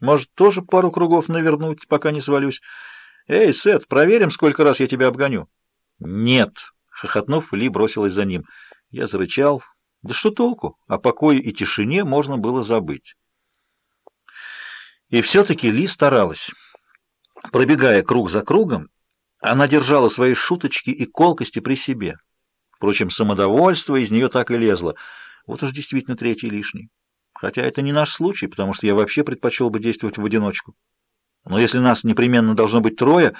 Может, тоже пару кругов навернуть, пока не свалюсь? Эй, Сет, проверим, сколько раз я тебя обгоню. Нет, хохотнув, Ли бросилась за ним. Я зарычал. Да что толку? О покое и тишине можно было забыть. И все-таки Ли старалась. Пробегая круг за кругом, она держала свои шуточки и колкости при себе. Впрочем, самодовольство из нее так и лезло. Вот уж действительно третий лишний. Хотя это не наш случай, потому что я вообще предпочел бы действовать в одиночку. Но если нас непременно должно быть трое,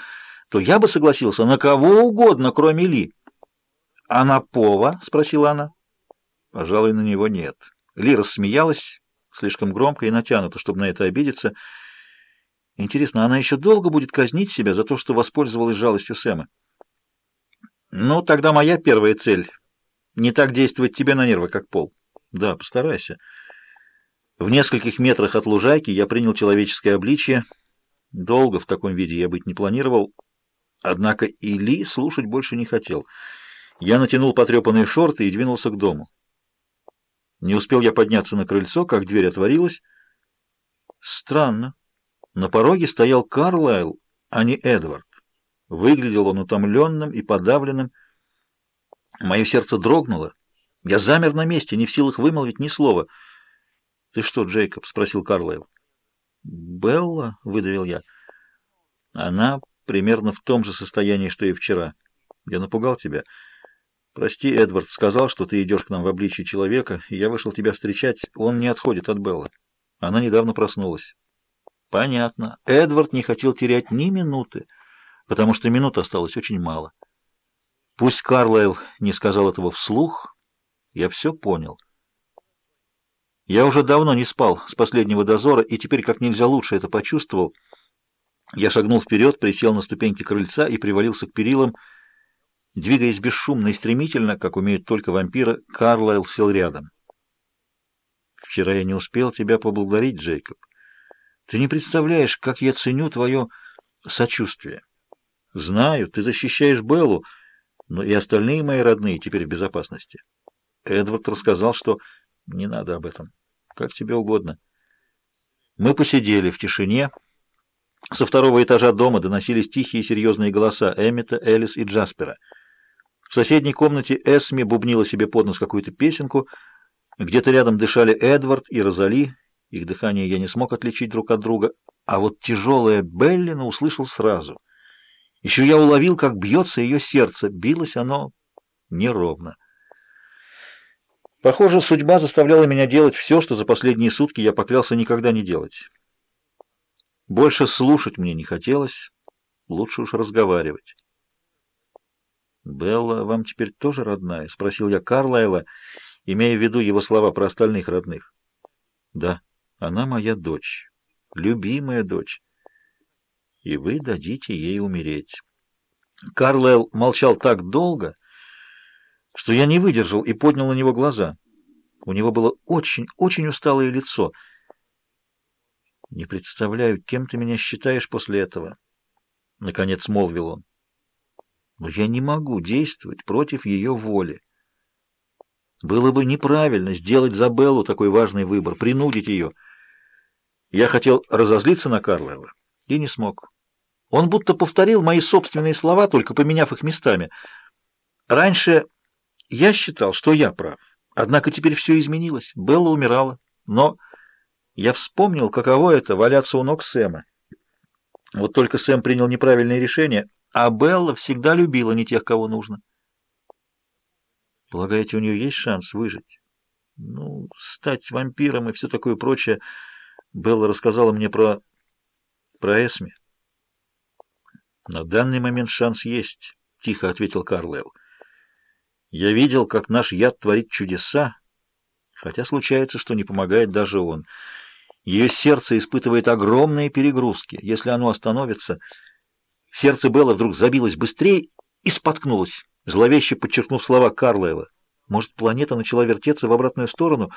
то я бы согласился на кого угодно, кроме Ли. — А на Пова? — спросила она. — Пожалуй, на него нет. Ли рассмеялась слишком громко и натянуто, чтобы на это обидеться. Интересно, она еще долго будет казнить себя за то, что воспользовалась жалостью Сэма? Ну, тогда моя первая цель — не так действовать тебе на нервы, как Пол. Да, постарайся. В нескольких метрах от лужайки я принял человеческое обличье. Долго в таком виде я быть не планировал, однако и Ли слушать больше не хотел. Я натянул потрепанные шорты и двинулся к дому. Не успел я подняться на крыльцо, как дверь отворилась. Странно. На пороге стоял Карлайл, а не Эдвард. Выглядел он утомленным и подавленным. Мое сердце дрогнуло. Я замер на месте, не в силах вымолвить ни слова. — Ты что, Джейкоб? — спросил Карлайл. — Белла? — выдавил я. Она примерно в том же состоянии, что и вчера. Я напугал тебя. — «Прости, Эдвард сказал, что ты идешь к нам в обличье человека, и я вышел тебя встречать. Он не отходит от Беллы. Она недавно проснулась». «Понятно. Эдвард не хотел терять ни минуты, потому что минут осталось очень мало. Пусть Карлайл не сказал этого вслух, я все понял». Я уже давно не спал с последнего дозора, и теперь как нельзя лучше это почувствовал. Я шагнул вперед, присел на ступеньки крыльца и привалился к перилам, Двигаясь бесшумно и стремительно, как умеют только вампиры, Карлайл сел рядом. «Вчера я не успел тебя поблагодарить, Джейкоб. Ты не представляешь, как я ценю твое сочувствие. Знаю, ты защищаешь Беллу, но и остальные мои родные теперь в безопасности. Эдвард рассказал, что... Не надо об этом. Как тебе угодно. Мы посидели в тишине. Со второго этажа дома доносились тихие и серьезные голоса Эммета, Элис и Джаспера — в соседней комнате Эсми бубнила себе под нос какую-то песенку. Где-то рядом дышали Эдвард и Розали. Их дыхание я не смог отличить друг от друга. А вот тяжелое Беллина услышал сразу. Еще я уловил, как бьется ее сердце. Билось оно неровно. Похоже, судьба заставляла меня делать все, что за последние сутки я поклялся никогда не делать. Больше слушать мне не хотелось, лучше уж разговаривать. «Белла вам теперь тоже родная?» — спросил я Карлайла, имея в виду его слова про остальных родных. «Да, она моя дочь, любимая дочь, и вы дадите ей умереть». Карлайл молчал так долго, что я не выдержал и поднял на него глаза. У него было очень-очень усталое лицо. «Не представляю, кем ты меня считаешь после этого», — наконец молвил он. Но я не могу действовать против ее воли. Было бы неправильно сделать за Беллу такой важный выбор, принудить ее. Я хотел разозлиться на Карлайла и не смог. Он будто повторил мои собственные слова, только поменяв их местами. Раньше я считал, что я прав. Однако теперь все изменилось. Белла умирала. Но я вспомнил, каково это — валяться у ног Сэма. Вот только Сэм принял неправильное решение — а Белла всегда любила не тех, кого нужно. Полагаете, у нее есть шанс выжить? Ну, стать вампиром и все такое прочее. Белла рассказала мне про... про Эсми. На данный момент шанс есть, тихо ответил Карлайл. Я видел, как наш яд творит чудеса, хотя случается, что не помогает даже он. Ее сердце испытывает огромные перегрузки. Если оно остановится... Сердце Белла вдруг забилось быстрее и споткнулось, зловеще подчеркнув слова Карлайла. Может, планета начала вертеться в обратную сторону?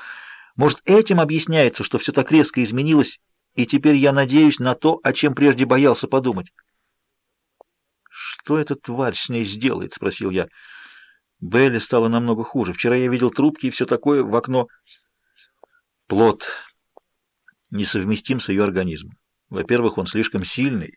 Может, этим объясняется, что все так резко изменилось, и теперь я надеюсь на то, о чем прежде боялся подумать? «Что эта тварь с ней сделает?» — спросил я. Белли стало намного хуже. Вчера я видел трубки и все такое в окно. Плод. несовместим с ее организмом. Во-первых, он слишком сильный,